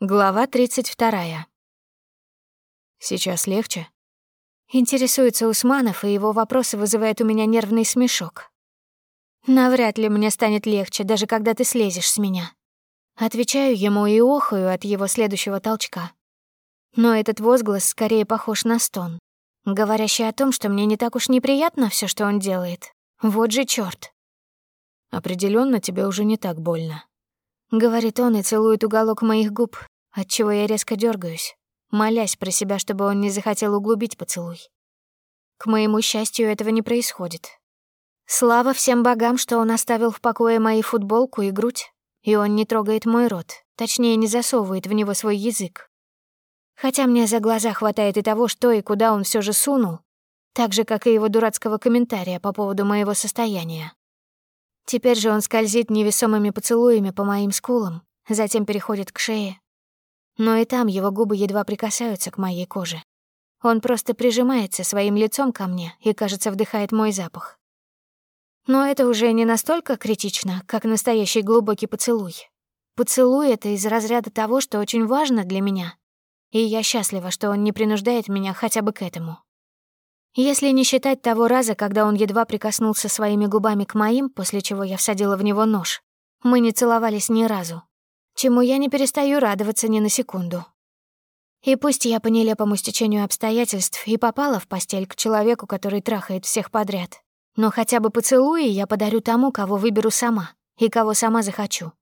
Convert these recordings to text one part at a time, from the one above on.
Глава 32. Сейчас легче? Интересуется Усманов, и его вопросы вызывают у меня нервный смешок. Навряд ли мне станет легче, даже когда ты слезешь с меня. Отвечаю ему и охаю от его следующего толчка. Но этот возглас скорее похож на стон, говорящий о том, что мне не так уж неприятно все, что он делает. Вот же чёрт. Определенно тебе уже не так больно. — говорит он и целует уголок моих губ, отчего я резко дергаюсь, молясь про себя, чтобы он не захотел углубить поцелуй. К моему счастью, этого не происходит. Слава всем богам, что он оставил в покое мою футболку и грудь, и он не трогает мой рот, точнее, не засовывает в него свой язык. Хотя мне за глаза хватает и того, что и куда он все же сунул, так же, как и его дурацкого комментария по поводу моего состояния. Теперь же он скользит невесомыми поцелуями по моим скулам, затем переходит к шее. Но и там его губы едва прикасаются к моей коже. Он просто прижимается своим лицом ко мне и, кажется, вдыхает мой запах. Но это уже не настолько критично, как настоящий глубокий поцелуй. Поцелуй — это из разряда того, что очень важно для меня. И я счастлива, что он не принуждает меня хотя бы к этому. Если не считать того раза, когда он едва прикоснулся своими губами к моим, после чего я всадила в него нож, мы не целовались ни разу, чему я не перестаю радоваться ни на секунду. И пусть я по нелепому стечению обстоятельств и попала в постель к человеку, который трахает всех подряд, но хотя бы поцелуи я подарю тому, кого выберу сама и кого сама захочу.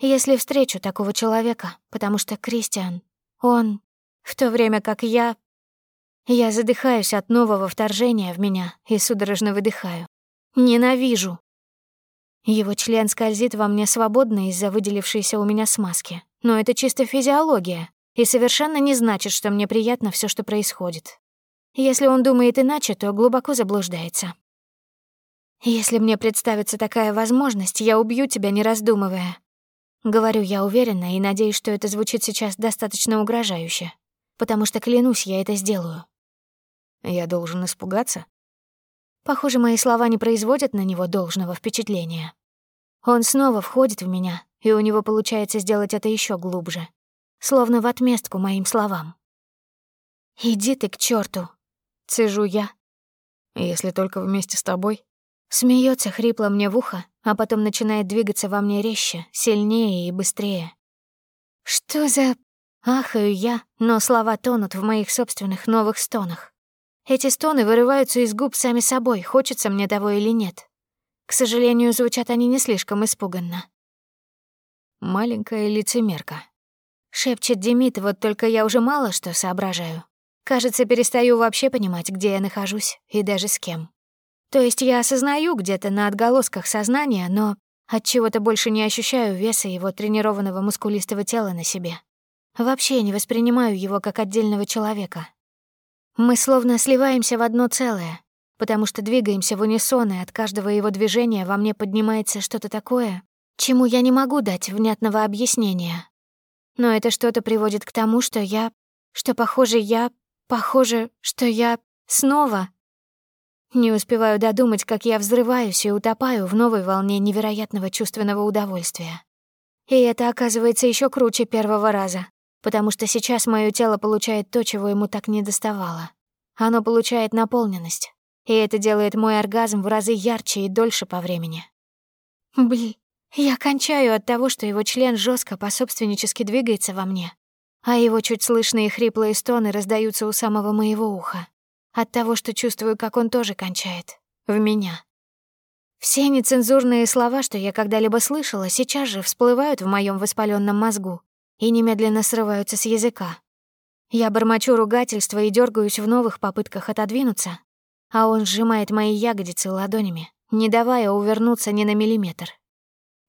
Если встречу такого человека, потому что Кристиан, он, в то время как я я задыхаюсь от нового вторжения в меня и судорожно выдыхаю. Ненавижу. Его член скользит во мне свободно из-за выделившейся у меня смазки. Но это чисто физиология, и совершенно не значит, что мне приятно все, что происходит. Если он думает иначе, то глубоко заблуждается. Если мне представится такая возможность, я убью тебя, не раздумывая. Говорю я уверенно и надеюсь, что это звучит сейчас достаточно угрожающе, потому что, клянусь, я это сделаю. Я должен испугаться? Похоже, мои слова не производят на него должного впечатления. Он снова входит в меня, и у него получается сделать это еще глубже, словно в отместку моим словам. «Иди ты к черту, цежу я. «Если только вместе с тобой». Смеется хрипло мне в ухо, а потом начинает двигаться во мне резче, сильнее и быстрее. «Что за...» Ахаю я, но слова тонут в моих собственных новых стонах. Эти стоны вырываются из губ сами собой, хочется мне того или нет. К сожалению, звучат они не слишком испуганно. «Маленькая лицемерка», — шепчет Демид, вот только я уже мало что соображаю. Кажется, перестаю вообще понимать, где я нахожусь и даже с кем. То есть я осознаю где-то на отголосках сознания, но от чего то больше не ощущаю веса его тренированного мускулистого тела на себе. Вообще не воспринимаю его как отдельного человека, мы словно сливаемся в одно целое, потому что двигаемся в унисон, и от каждого его движения во мне поднимается что-то такое, чему я не могу дать внятного объяснения. Но это что-то приводит к тому, что я... Что, похоже, я... Похоже, что я... Снова... Не успеваю додумать, как я взрываюсь и утопаю в новой волне невероятного чувственного удовольствия. И это оказывается еще круче первого раза потому что сейчас мое тело получает то, чего ему так не доставало. Оно получает наполненность, и это делает мой оргазм в разы ярче и дольше по времени. Блин, я кончаю от того, что его член жестко пособственнически двигается во мне, а его чуть слышные хриплые стоны раздаются у самого моего уха. От того, что чувствую, как он тоже кончает. В меня. Все нецензурные слова, что я когда-либо слышала, сейчас же всплывают в моем воспаленном мозгу, и немедленно срываются с языка. Я бормочу ругательства и дергаюсь в новых попытках отодвинуться, а он сжимает мои ягодицы ладонями, не давая увернуться ни на миллиметр.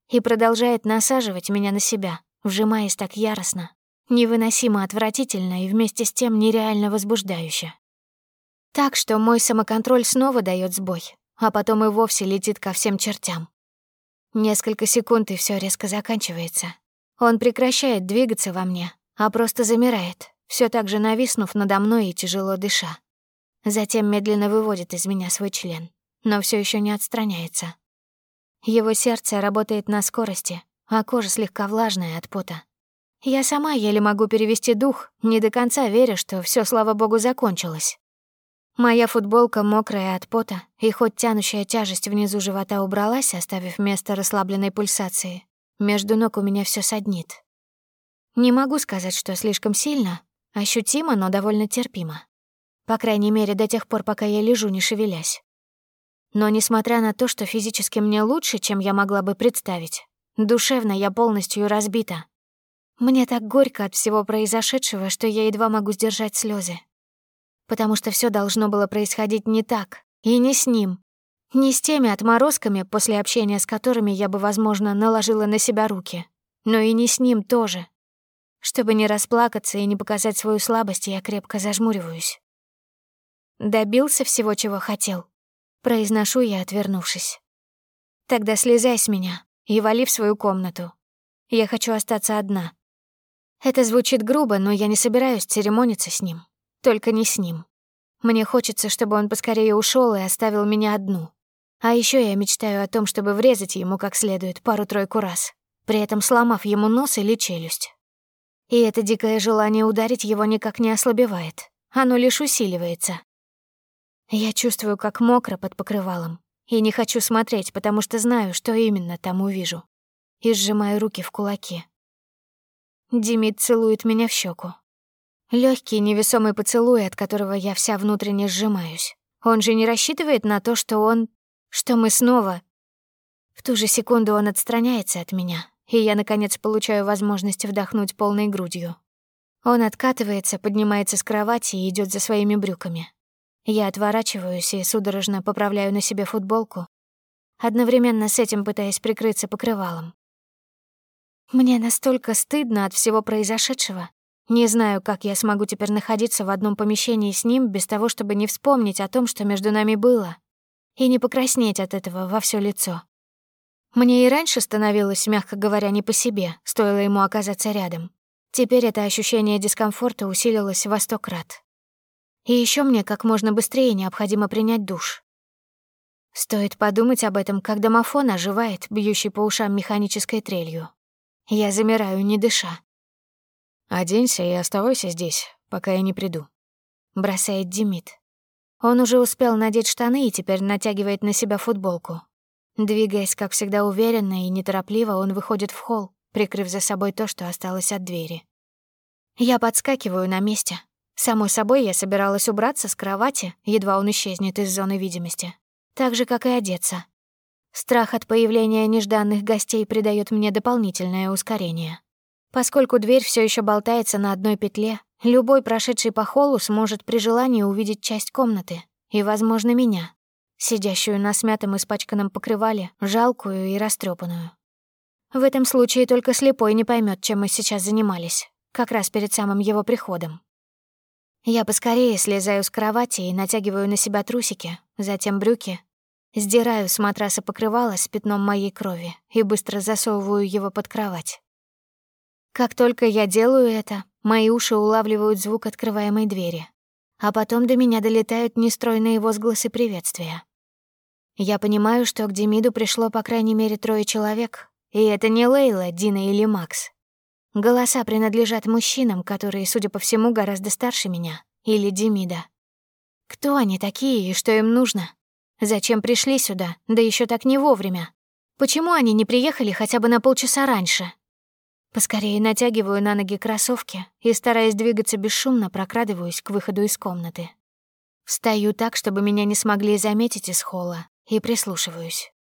И продолжает насаживать меня на себя, вжимаясь так яростно, невыносимо отвратительно и вместе с тем нереально возбуждающе. Так что мой самоконтроль снова дает сбой, а потом и вовсе летит ко всем чертям. Несколько секунд, и все резко заканчивается, он прекращает двигаться во мне, а просто замирает, все так же нависнув надо мной и тяжело дыша. Затем медленно выводит из меня свой член, но все еще не отстраняется. Его сердце работает на скорости, а кожа слегка влажная от пота. Я сама еле могу перевести дух, не до конца веря, что все, слава богу, закончилось. Моя футболка мокрая от пота, и хоть тянущая тяжесть внизу живота убралась, оставив место расслабленной пульсации, между ног у меня все саднит. Не могу сказать, что слишком сильно, ощутимо, но довольно терпимо. По крайней мере, до тех пор, пока я лежу, не шевелясь. Но несмотря на то, что физически мне лучше, чем я могла бы представить, душевно я полностью разбита. Мне так горько от всего произошедшего, что я едва могу сдержать слезы потому что все должно было происходить не так, и не с ним, не с теми отморозками, после общения с которыми я бы, возможно, наложила на себя руки, но и не с ним тоже. Чтобы не расплакаться и не показать свою слабость, я крепко зажмуриваюсь. Добился всего, чего хотел. Произношу я, отвернувшись. Тогда слезай с меня и вали в свою комнату. Я хочу остаться одна. Это звучит грубо, но я не собираюсь церемониться с ним. Только не с ним. Мне хочется, чтобы он поскорее ушел и оставил меня одну. А еще я мечтаю о том, чтобы врезать ему как следует пару-тройку раз, при этом сломав ему нос или челюсть. И это дикое желание ударить его никак не ослабевает. Оно лишь усиливается. Я чувствую, как мокро под покрывалом, и не хочу смотреть, потому что знаю, что именно там увижу. И сжимаю руки в кулаки. Димит целует меня в щеку, Легкий невесомый поцелуй, от которого я вся внутренне сжимаюсь. Он же не рассчитывает на то, что он... что мы снова... В ту же секунду он отстраняется от меня, и я, наконец, получаю возможность вдохнуть полной грудью. Он откатывается, поднимается с кровати и идет за своими брюками. Я отворачиваюсь и судорожно поправляю на себе футболку, одновременно с этим пытаясь прикрыться покрывалом. Мне настолько стыдно от всего произошедшего, не знаю, как я смогу теперь находиться в одном помещении с ним без того, чтобы не вспомнить о том, что между нами было, и не покраснеть от этого во все лицо. Мне и раньше становилось, мягко говоря, не по себе, стоило ему оказаться рядом. Теперь это ощущение дискомфорта усилилось во сто крат. И еще мне как можно быстрее необходимо принять душ. Стоит подумать об этом, как домофон оживает, бьющий по ушам механической трелью. Я замираю, не дыша. «Оденься и оставайся здесь, пока я не приду», — бросает Демид. Он уже успел надеть штаны и теперь натягивает на себя футболку. Двигаясь, как всегда, уверенно и неторопливо, он выходит в холл, прикрыв за собой то, что осталось от двери. Я подскакиваю на месте. Самой собой я собиралась убраться с кровати, едва он исчезнет из зоны видимости. Так же, как и одеться. Страх от появления нежданных гостей придает мне дополнительное ускорение. Поскольку дверь все еще болтается на одной петле, любой прошедший по холлу сможет при желании увидеть часть комнаты и, возможно, меня, сидящую на смятом испачканном покрывале, жалкую и растрепанную. В этом случае только слепой не поймет, чем мы сейчас занимались, как раз перед самым его приходом. Я поскорее слезаю с кровати и натягиваю на себя трусики, затем брюки, сдираю с матраса покрывало с пятном моей крови и быстро засовываю его под кровать. Как только я делаю это, мои уши улавливают звук открываемой двери, а потом до меня долетают нестройные возгласы приветствия. Я понимаю, что к Демиду пришло по крайней мере трое человек, и это не Лейла, Дина или Макс. Голоса принадлежат мужчинам, которые, судя по всему, гораздо старше меня, или Демида. Кто они такие и что им нужно? Зачем пришли сюда, да еще так не вовремя? Почему они не приехали хотя бы на полчаса раньше? Поскорее натягиваю на ноги кроссовки и, стараясь двигаться бесшумно, прокрадываюсь к выходу из комнаты. Встаю так, чтобы меня не смогли заметить из холла, и прислушиваюсь.